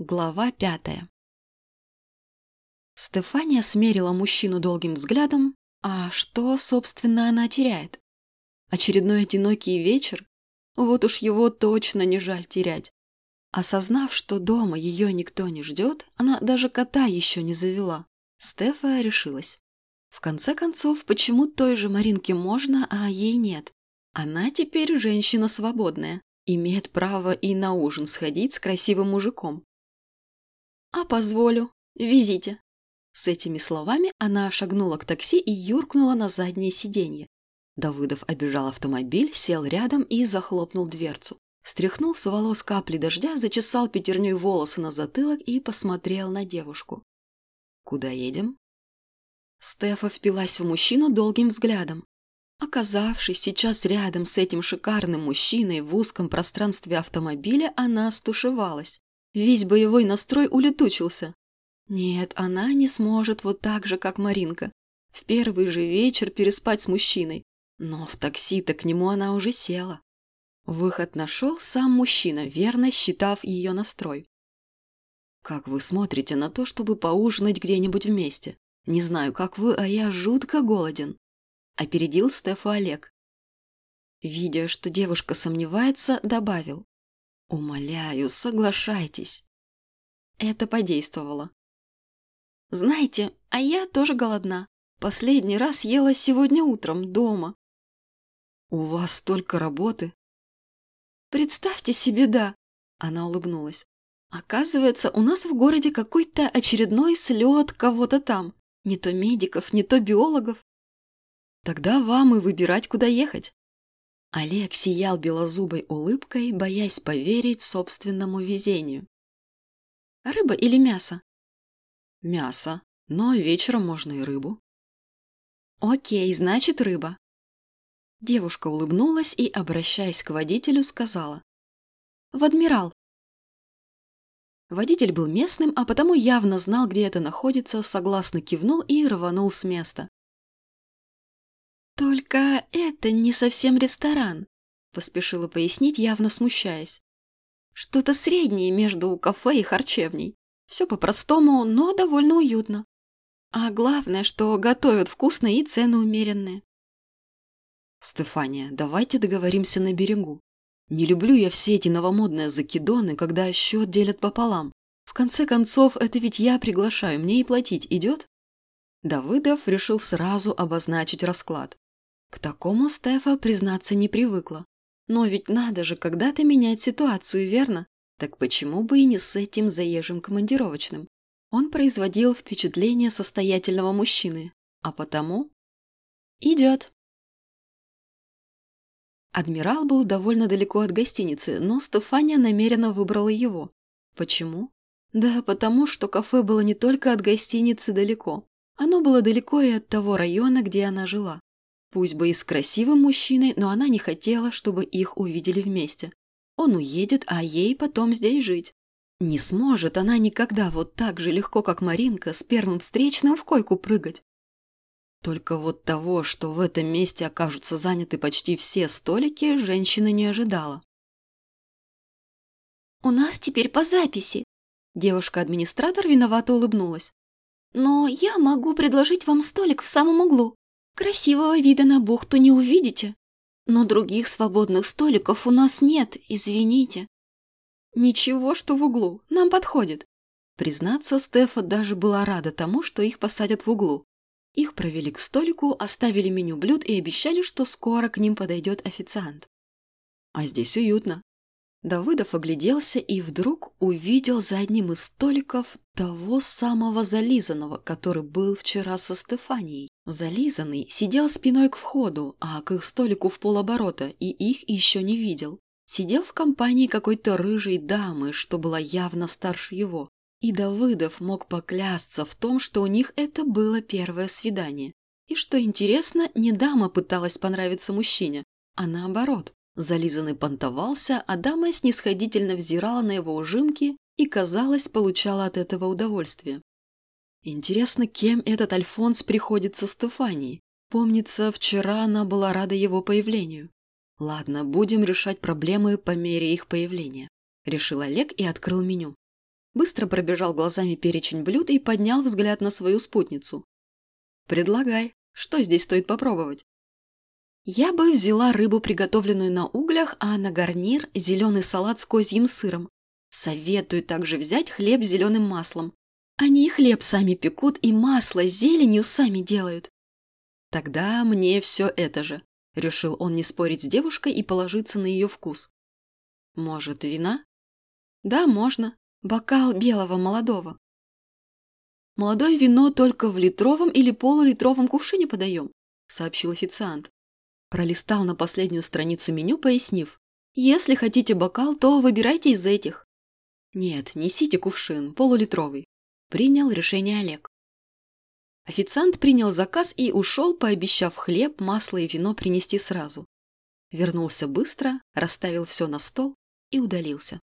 Глава пятая Стефания смерила мужчину долгим взглядом, а что, собственно, она теряет? Очередной одинокий вечер? Вот уж его точно не жаль терять. Осознав, что дома ее никто не ждет, она даже кота еще не завела. Стефа решилась. В конце концов, почему той же Маринке можно, а ей нет? Она теперь женщина свободная, имеет право и на ужин сходить с красивым мужиком. «А позволю. Везите». С этими словами она шагнула к такси и юркнула на заднее сиденье. Давыдов обежал автомобиль, сел рядом и захлопнул дверцу. Стряхнул с волос капли дождя, зачесал пятерней волосы на затылок и посмотрел на девушку. «Куда едем?» Стефа впилась в мужчину долгим взглядом. Оказавшись сейчас рядом с этим шикарным мужчиной в узком пространстве автомобиля, она стушевалась. Весь боевой настрой улетучился. Нет, она не сможет вот так же, как Маринка. В первый же вечер переспать с мужчиной. Но в такси-то к нему она уже села. Выход нашел сам мужчина, верно считав ее настрой. «Как вы смотрите на то, чтобы поужинать где-нибудь вместе? Не знаю, как вы, а я жутко голоден», — опередил Стефа Олег. Видя, что девушка сомневается, добавил. «Умоляю, соглашайтесь». Это подействовало. «Знаете, а я тоже голодна. Последний раз ела сегодня утром дома». «У вас столько работы?» «Представьте себе, да!» Она улыбнулась. «Оказывается, у нас в городе какой-то очередной слет кого-то там. Не то медиков, не то биологов. Тогда вам и выбирать, куда ехать. Олег сиял белозубой улыбкой, боясь поверить собственному везению. «Рыба или мясо?» «Мясо, но вечером можно и рыбу». «Окей, значит, рыба». Девушка улыбнулась и, обращаясь к водителю, сказала. «В адмирал». Водитель был местным, а потому явно знал, где это находится, согласно кивнул и рванул с места. «Только это не совсем ресторан», — поспешила пояснить, явно смущаясь. «Что-то среднее между кафе и харчевней. Все по-простому, но довольно уютно. А главное, что готовят вкусно и цены умеренные». «Стефания, давайте договоримся на берегу. Не люблю я все эти новомодные закидоны, когда счет делят пополам. В конце концов, это ведь я приглашаю, мне и платить идет?» Давыдов решил сразу обозначить расклад. К такому Стефа, признаться, не привыкла. Но ведь надо же когда-то менять ситуацию, верно? Так почему бы и не с этим заезжим командировочным? Он производил впечатление состоятельного мужчины, а потому... Идет. Адмирал был довольно далеко от гостиницы, но Стефания намеренно выбрала его. Почему? Да потому, что кафе было не только от гостиницы далеко. Оно было далеко и от того района, где она жила. Пусть бы и с красивым мужчиной, но она не хотела, чтобы их увидели вместе. Он уедет, а ей потом здесь жить. Не сможет она никогда вот так же легко, как Маринка, с первым встречным в койку прыгать. Только вот того, что в этом месте окажутся заняты почти все столики, женщина не ожидала. «У нас теперь по записи», – девушка-администратор виновато улыбнулась. «Но я могу предложить вам столик в самом углу. Красивого вида на бухту не увидите. Но других свободных столиков у нас нет, извините. Ничего, что в углу, нам подходит. Признаться, Стефа даже была рада тому, что их посадят в углу. Их провели к столику, оставили меню блюд и обещали, что скоро к ним подойдет официант. А здесь уютно. Давыдов огляделся и вдруг увидел за одним из столиков того самого зализанного, который был вчера со Стефанией. Зализанный сидел спиной к входу, а к их столику в полоборота, и их еще не видел. Сидел в компании какой-то рыжей дамы, что была явно старше его. И Давыдов мог поклясться в том, что у них это было первое свидание. И что интересно, не дама пыталась понравиться мужчине, а наоборот. Зализанный понтовался, а дама снисходительно взирала на его ужимки и, казалось, получала от этого удовольствие. Интересно, кем этот Альфонс приходится Стефании? Помнится, вчера она была рада его появлению. Ладно, будем решать проблемы по мере их появления. Решил Олег и открыл меню. быстро пробежал глазами перечень блюд и поднял взгляд на свою спутницу. «Предлагай, что здесь стоит попробовать?» Я бы взяла рыбу, приготовленную на углях, а на гарнир – зеленый салат с козьим сыром. Советую также взять хлеб с зеленым маслом. Они и хлеб сами пекут, и масло с зеленью сами делают. Тогда мне все это же. Решил он не спорить с девушкой и положиться на ее вкус. Может, вина? Да, можно. Бокал белого молодого. Молодое вино только в литровом или полулитровом кувшине подаем, сообщил официант. Пролистал на последнюю страницу меню, пояснив. Если хотите бокал, то выбирайте из этих. Нет, несите кувшин, полулитровый. Принял решение Олег. Официант принял заказ и ушел, пообещав хлеб, масло и вино принести сразу. Вернулся быстро, расставил все на стол и удалился.